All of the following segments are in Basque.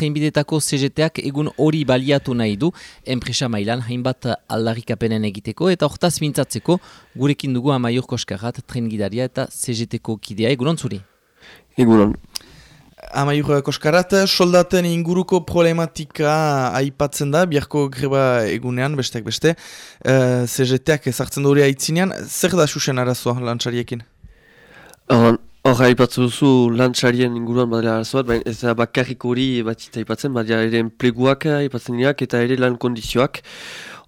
trenbidetako CGTak egun hori baliatu nahi du, enpresa mailan hainbat aldarrikapenen egiteko, eta hortaz mintzatzeko gurekin dugu amaiur koskarat trengidaria eta CGTko kidea egunon zuri. Egunon. Amaiur koskarat, soldaten inguruko problematika aipatzen da, biharko greba egunean, besteak beste, uh, CGTak ezartzen du hori aitzinean, zer da susen arazoa lantxariekin? Hor, haipatzu duzu lantxarien inguruan badela arazo bat, baina ez da bakarrik hori bat zita haipatzen, badela ere enpleguak haipatzen dinak eta ere lan kondizioak.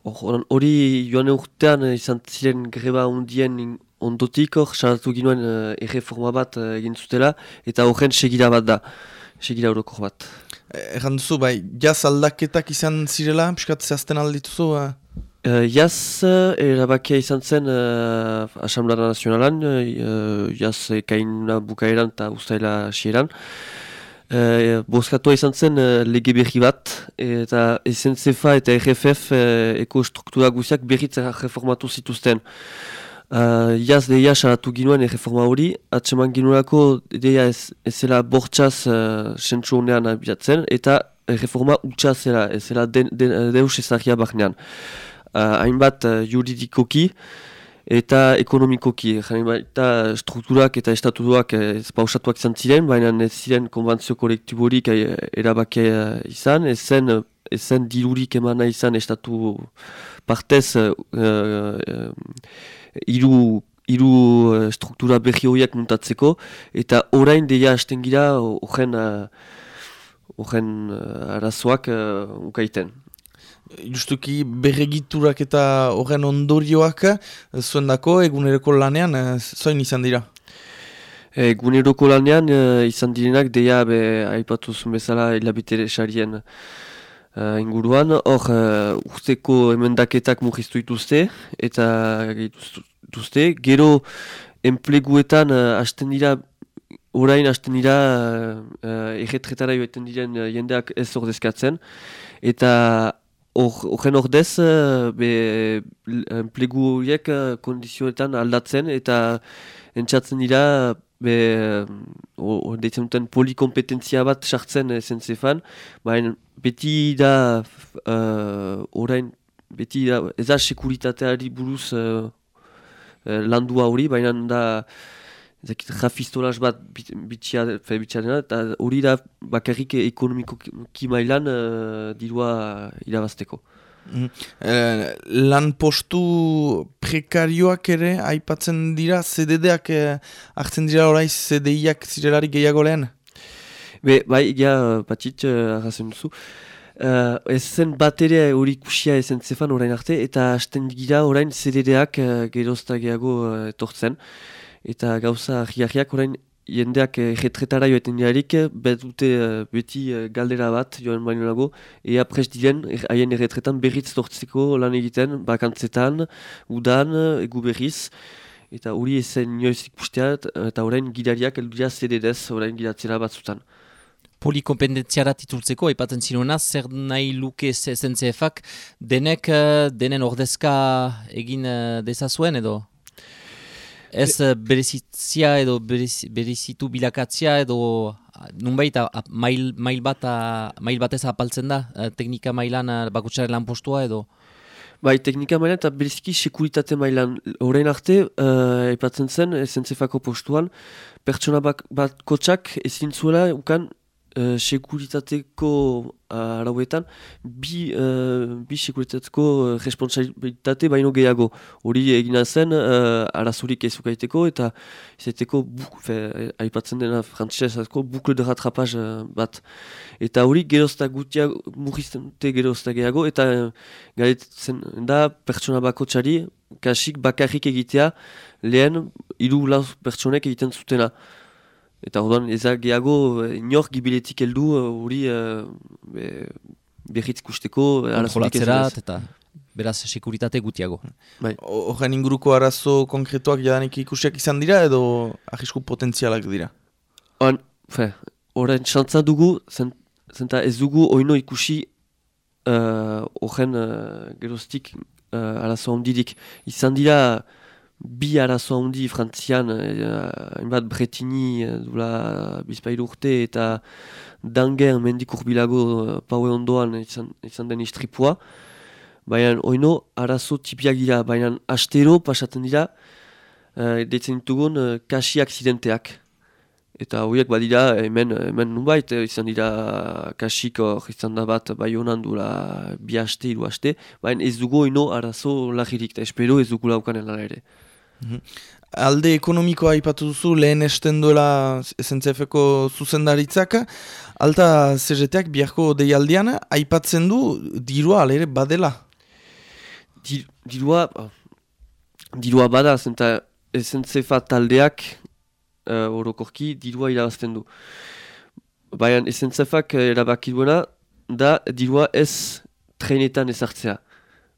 Hori joan urtean izan ziren greba undien ondotik hor, salatu ginoen uh, erreforma bat uh, egin zutela, eta horren segira bat da, segira horokor bat. Erran duzu, bai, jaz aldaketak izan zirela, piskat zehazten aldituzu? Uh... Uh, jaz, erabakia izan zen uh, Asamblea Nazionalan, uh, jaz ekaina bukaeran eta ustaila xieran. Uh, Bozkatua izan zen uh, lege berri bat, eta SNCFA eta RFF uh, eko struktura guziak berriz reformatu zituzten. Uh, jaz deia salatu ginuen reforma hori, atseman ginuenako deia ez, ez zela bortxaz uh, sentsu honean abiatzen, eta reforma utxa zela, ez zela den, den, deus ezagia bahnean uh, hainbat uh, juridikoki eta ekonomikoki. Eta strukturak eta estatutuak uh, ez pausatuak izan ziren, baina ez ziren konbantzio kolektiborik erabakia izan, ez zen, ez zen dilurik emana izan estatu partez uh, iru, iru struktura berri horiak muntatzeko, eta orain deia hasten gira horren uh, arazoak uh, ukaiten justuki berregiturak eta horren ondorioak zuen dako eguneroko lanean, eh, zoin izan dira? Eguneroko lanean eh, izan direnak deia be, aipatu zuen bezala hilabitere sarien uh, inguruan. Hor, uh, urteko emendaketak mugiztu ituzte eta dituzte. Gero enpleguetan uh, hasten dira orain hasten dira uh, erretretara joeten diren jendeak ez ordezkatzen. Eta Horren ordez, uh, plegu horiek uh, kondizioetan aldatzen eta entzatzen dira be, uh, deitzen duten polikompetentzia bat sartzen zen zefan, baina beti da uh, orain, beti da ez da sekuritateari buruz uh, landua hori, baina da Zekit, jafistolaz bat bitxia dena, eta hori da bakarrik ekonomiko kimailan uh, dirua irabazteko. Mm. Eh, lan postu prekarioak ere aipatzen dira, CDD-ak eh, hartzen dira orai CDI-ak zirelari gehiago lehen? Be, bai, ja, patit, uh, arrazen duzu. Uh, ez zen bat ere hori kusia ezen zefan orain arte, eta hasten gira orain CDD-ak uh, gerozta gehiago uh, etortzen eta gauza jiarriak orain jendeak eh, joeten diarik, dute uh, beti uh, galdera bat joan baino nago, ea prest diren er, haien erretretan berriz tortzeko lan egiten, bakantzetan, udan, egu berriz, eta hori ezen nioiz ikusteat, eta orain gidariak elduria zededez orain gidatzera batzutan. Polikompendenziara titultzeko, epaten zinuna, zer nahi luke SNCF-ak, denek, denen ordezka egin dezazuen edo? Ez Be berezitzia edo berezitu bilakatzia edo nunbait mail, mail, bat, mail batez apaltzen da eh, teknika mailan eh, bakutsaren lan postua edo? Bai, teknika mailan eta bereziki sekuritate mailan. Horrein arte, uh, epatzen zen, esentzefako postuan, pertsona bat, bat kotxak ezin zuela, ukan, uh, sekuritateko uh, arauetan bi, uh, bi sekuritateko responsabilitate baino gehiago. Hori egina zen uh, arazurik ezukaiteko eta izaiteko aipatzen dena frantzesezko bukle de ratrapaz bat. Eta hori gerozta gutia murrizte gerozta gehiago eta uh, da pertsona bako txari kasik bakarrik egitea lehen hiru lau pertsonek egiten zutena. Eta orduan ezak gehiago eh, inor gibiletik heldu eh, hori uh, be, behitz kusteko. Kontrolatzerat eta beraz sekuritate gutiago. Bai. Horren inguruko arazo konkretuak jadanik ikusiak izan dira edo ahisku potentzialak dira? Horren uh, dugu, zenta ez dugu oino ikusi horren uh, uh, geroztik uh, arazo ondidik. Izan dira bi arazo handi frantzian, hainbat bretini dula bizpailu urte eta danger mendik urbilago paue ondoan izan, izan den istripua. Baina oino arazo tipiak dira, baina astero pasatzen dira, uh, deitzen ditugun uh, kasi aksidenteak. Eta horiek badira hemen, hemen nubait, izan dira kasik hor izan da bat bai honan dula bi haste, iru haste, baina ez dugu ino arazo lagirik, eta espero ez dugu laukanen ere. Mhm. Alde ekonomikoa ipatu duzu lehen esten duela SNCF-eko zuzendaritzak, alta CGT-ak biharko deialdian, aipatzen du dirua alere badela? dirua, dirua bada, zenta SNCF taldeak uh, orokorki dirua irabazten du. Baina SNCF-ak erabaki duena da dirua ez trenetan ezartzea.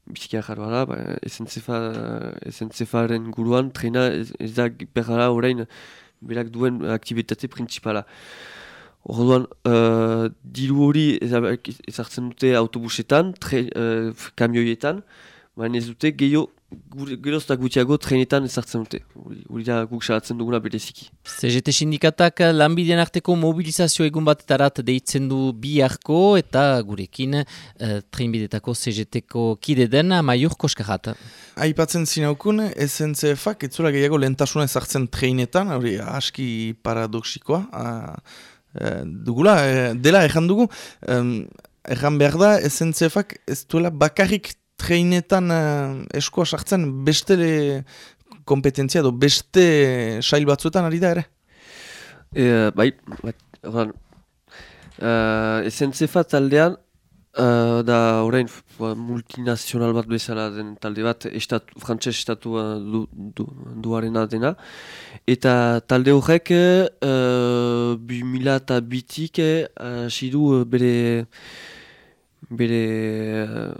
Bizkia jarra da, ba, SNCF-aren guruan trena ez, ez da berra orain berak duen aktivitate principala. Orduan, uh, diru hori ezartzen dute autobusetan, tre, uh, kamioietan, baina ez dute gehiago geroztak gutxiago trenetan ezartzen dute. Hori da guk salatzen duguna bereziki. CGT sindikatak lanbidean arteko mobilizazio egun batetarat deitzen du biharko eta gurekin uh, trenbidetako CGT-ko kide den maiur koskarat. Aipatzen zinaukun, SNCF-ak etzula gehiago lentasuna ezartzen trenetan, hori aski paradoxikoa. Uh, dugula, uh, dela ezan dugu, um, ezan behar da, SNCF-ak ez duela bakarrik treinetan uh, eskoa sartzen beste kompetentzia edo beste sail batzuetan ari da ere? E, bai, bai, bai, uh, taldean uh, da orain multinazional bat bezala den talde bat estatu, frantses estatu du, du, duarena dena eta talde horrek uh, bi mila eta bitik uh, bere bere uh,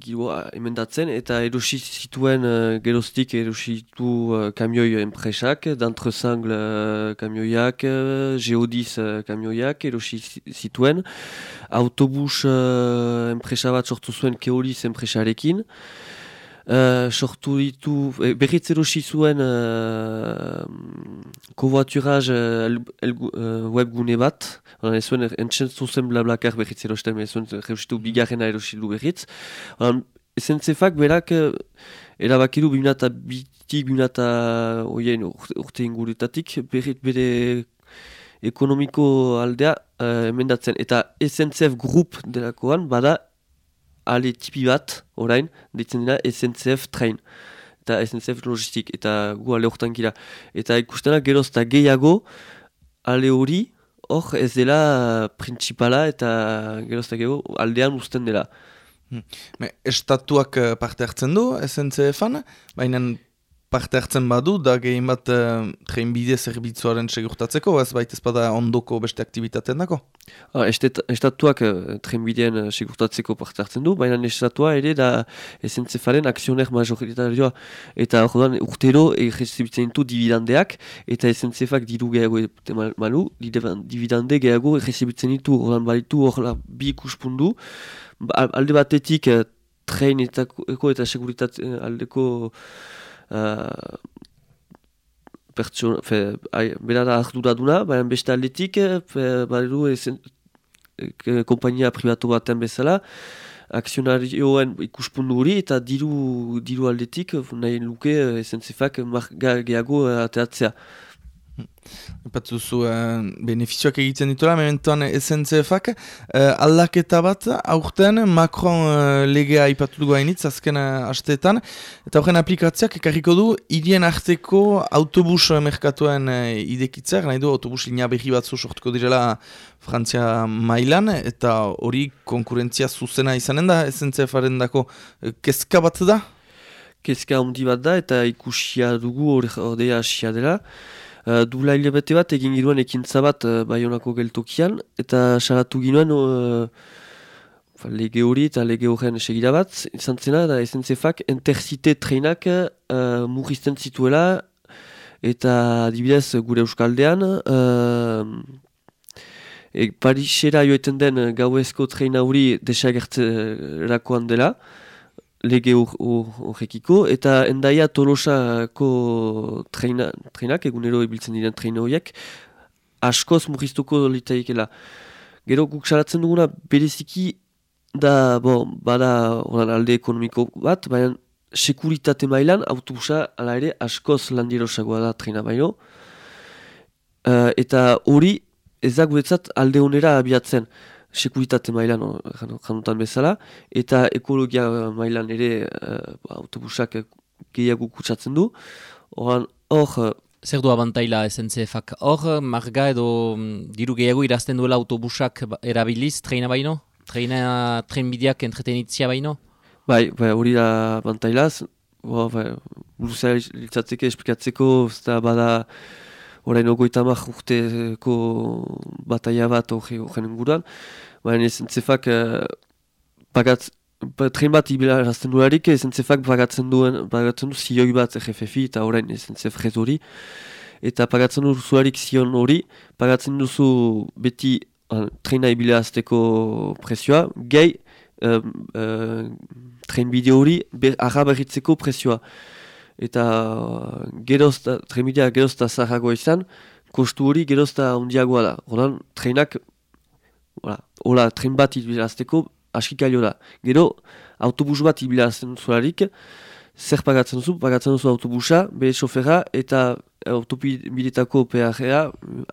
giroa emendatzen eta erosi zituen uh, geroztik erositu uh, kamioi enpresak, d'antrezangle uh, kamioiak, uh, geodiz uh, kamioiak erosi zituen, autobus uh, enpresa bat sortu zuen keoliz enpresarekin, Uh, sortu ditu, eh, berriz erosi zuen uh, kovoaturaz uh, uh, webgune bat, uh, ez zuen entxen zuzen blablakar berriz erosten, ez zuen reusitu bigarrena erosi du berriz. Um, Ezentzefak berak uh, erabakiru bimnata bitik, bimnata oien urte inguritatik, berriz bere ekonomiko aldea uh, emendatzen. Eta Ezentzef grup delakoan bada ale tipi bat, orain, ditzen dira SNCF train, eta SNCF logistik, eta gu ale horretan gira. Eta ikustena geroz eta gehiago, ale hori, hor ez dela principala, eta geroz eta gehiago aldean usten dela. Hmm. Estatuak eh, parte hartzen du SNCF-an, baina parte hartzen badu, da gehien bat uh, trenbide zerbitzuaren segurtatzeko, ez baita ezpada ondoko beste aktivitateen dako? Ah, estatuak uh, trenbideen uh, segurtatzeko parte hartzen du, baina estatua ere da esentzefaren akzioner majoritarioa. Eta orduan urtero egizibitzen ditu dividandeak, eta esentzefak diru gehiago malu, dividande gehiago egizibitzen ditu, orduan balitu hor bi ikuspundu, ba, alde batetik uh, trenetako eta seguritate aldeko pertsona, fe, berara ardura duna, baina beste aldetik, badu ezen, e, kompainia privatu baten bezala, aksionarioen ikuspundu hori eta diru, diru aldetik nahi luke esentzifak gehiago ateatzea. Epatu zu, uh, benefizioak egiten dituela, mementoan SNCF-ak, uh, aldaketa bat, aurten Macron uh, legea ipatu dugu hainitz, azken uh, asteetan, eta horren aplikatziak ekarriko du, irien arteko autobus merkatuen uh, idekitzer, nahi du, autobus linea behi batzu sortuko direla Frantzia mailan, eta hori konkurentzia zuzena izanen da, SNCF-aren dako, uh, kezka bat da? Kezka handi bat da, eta ikusia dugu hori asia dela, Uh, Dula hilabete bat egin giroan ekintza bat uh, Bayonako geltokian eta salatu ginoen uh, lege hori eta lege horren segira bat. Izan zena da SNCFak interzite treinak uh, murrizten zituela eta adibidez gure euskaldean uh, e, Parisera joeten den gauezko treina hori desagertzerakoan dela lege horrekiko, eta endaia tolosako treina, treinak, egunero ibiltzen diren treina horiek, askoz murriztuko litaikela. Gero guk salatzen duguna bereziki da, bo, bada oran alde ekonomiko bat, baina sekuritate mailan autobusa ala ere askoz landierosagoa da treina baino. Uh, eta hori ez guretzat alde honera abiatzen sekuritate mailan janutan bezala, eta ekologia mailan ere uh, autobusak gehiago kutsatzen du. Horan, hor... Zer du abantaila SNCF-ak? Hor, marga edo mm, diru gehiago irazten duela autobusak erabiliz, treina baino? Treina, tren bideak entretenitzia baino? Bai, bai, hori da abantailaz. Bai, Luzea litzatzeke esplikatzeko, ez da bada orain ogoita mar urteko bataia bat horren inguruan. Baina ezen zefak uh, pagatz, ba, tren bat ibila erazten duelarik, ezen zefak pagatzen duen, pagatzen du zioi bat EGFFI eta orain ezen zef hori. Eta pagatzen du zuarik zion hori, pagatzen duzu beti uh, trena ibila azteko presioa, gehi uh, uh, tren bideo hori arra berritzeko presioa eta gerozta, trenbidea gerozta zahagoa izan, kostu hori gerozta ondiagoa da. Horan, trenak, hola, hola, tren bat ibirazteko askikailo da. Gero, autobus bat ibirazten zularik, zer pagatzen duzu, pagatzen duzu autobusa, be sofera eta autobidetako PHA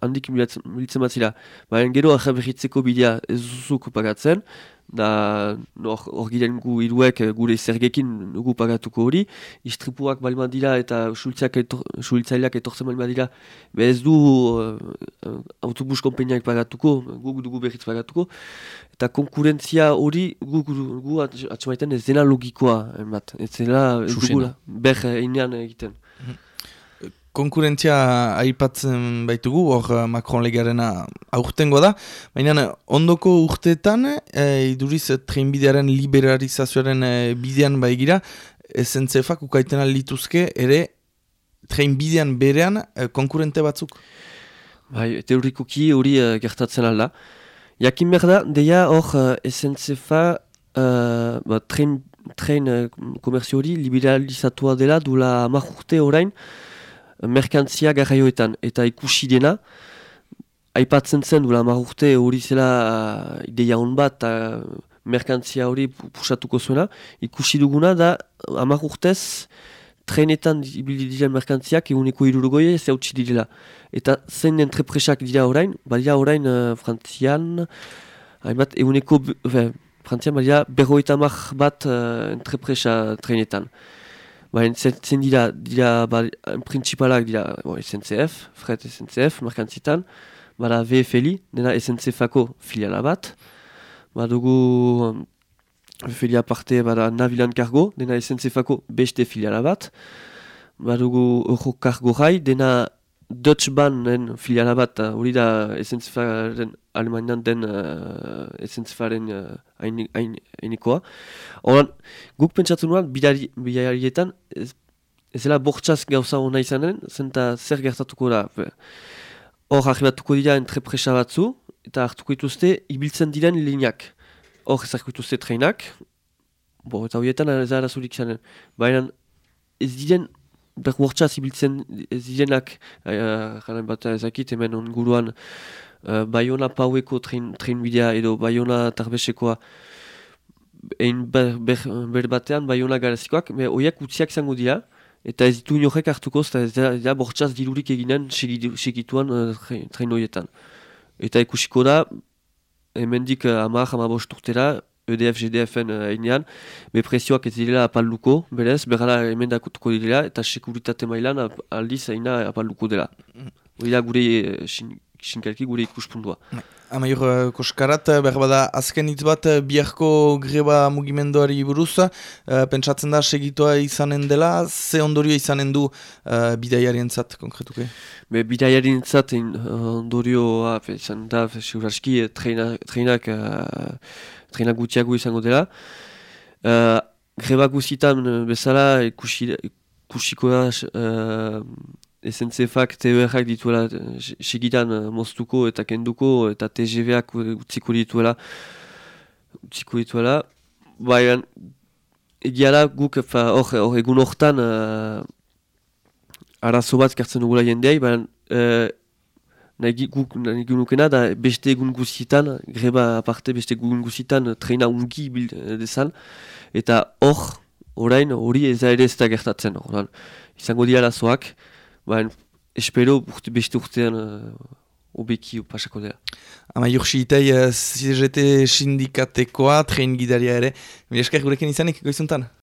handik militzen batzila. Baina gero, ahra behitzeko bidea ez duzuk pagatzen, da hor giren gu iruek eh, gure zergekin gu pagatuko hori, istripuak balima dira eta suhiltzaileak etortzen balima dira, ez du uh, autobus kompeniak pagatuko, gu dugu behitz pagatuko, eta konkurentzia hori gu, gu, gu atxamaiten ez dena logikoa, bat, ez dela ez dugula, ber egiten. Konkurentzia aipatzen baitugu, hor eh, Macron legarena aurtengo da, baina eh, ondoko urteetan, e, iduriz trenbidearen liberalizazioaren e, bidean baigira, esentzefak ukaiten lituzke ere trenbidean berean e, konkurente batzuk? Bai, teorikoki hori uh, gertatzen alda. Jakin behar da, deia hor esentzefa uh, ba, tren, tren komerzio hori liberalizatua dela dula amak urte orain, merkantzia garraioetan eta ikusi dena, aipatzen zen duela marrurte hori zela uh, ideia hon bat merkantzia hori pusatuko zuena, ikusi duguna da amarrurtez trenetan ibili diren merkantziak eguneko irurugoia ez hautsi direla. Eta zein entrepresak dira orain, badia orain uh, frantzian, hainbat eguneko, frantzian badia berroita mar bat uh, entrepresa trenetan. Baina zen dira, dira, ba, principalak dira, bo, SNCF, Fred SNCF, markantzitan, bada VFLI, dena SNCF-ako filiala bat, badugu VFLI aparte bada Navilan Cargo, dena SNCF-ako beste filiala bat, badugu Euro Cargo Rai, dena Dutch Bahnen filiala bat, hori da SNCF-aren Alemanian den uh, SNCF-aren uh, hainikoa. Horan, guk pentsatzen nuen, bidarietan, ez, ez dela bortxaz gauza hona izanen, zenta zer gertatuko da. Hor, ahibatuko dira entrepresa batzu, eta hartuko dituzte, ibiltzen diren lineak. Hor, ezarko dituzte treinak, bo, eta horietan ez arazurik izanen. Baina, ez diren ber bortxaz ibiltzen zirenak, jaren bat ezakit hemen onguruan, uh, Bayona paueko tren, tren bidea edo Bayona tarbesekoa, egin ber, ber, ber batean Bayona garazikoak, oiak utziak zango dira, eta ez ditu inorek hartuko, eta ez da, da bortxaz dirurik eginen segituan uh, tren. Eta ikusiko da, hemendik uh, amak, amabost urtera, EDF, GDF-en uh, be prezioak ez direla apalduko, berez, berhala hemen dakutuko direla, eta sekuritate mailan aldiz aina apalduko dela. Mm. Hori da gure, uh, gure ikuspuntua. Amaiur uh, Koskarat, uh, berbada azken hitz bat uh, biharko greba mugimenduari buruz, uh, pentsatzen da segitoa izanen dela, ze ondorio izanen du uh, bidaiarien zat, konkretuke? Be, bidaiarien zat ondorioa izan da, seguraski, treinak trena gutiago izango dela. Uh, greba guzitan uh, bezala ikusiko da uh, SNCF-ak TER-ak dituela uh, segitan uh, moztuko eta kenduko eta TGV-ak utziko dituela utziko dituela. Baina egiala guk hor egun hortan uh, arazo bat kartzen dugula jendeai, baina uh, nahi guk nahi gunukena da beste egun guzitan, greba aparte beste egun guzitan treina ungi bil dezan, eta hor, orain hori ez da ere ez da gertatzen. Oran, izango dira lazoak, baina espero urte, beste urtean uh, obeki pasako dira. Ama jursi itai uh, CGT sindikatekoa, tren gidaria ere, mi esker gurekin izanik goizuntan?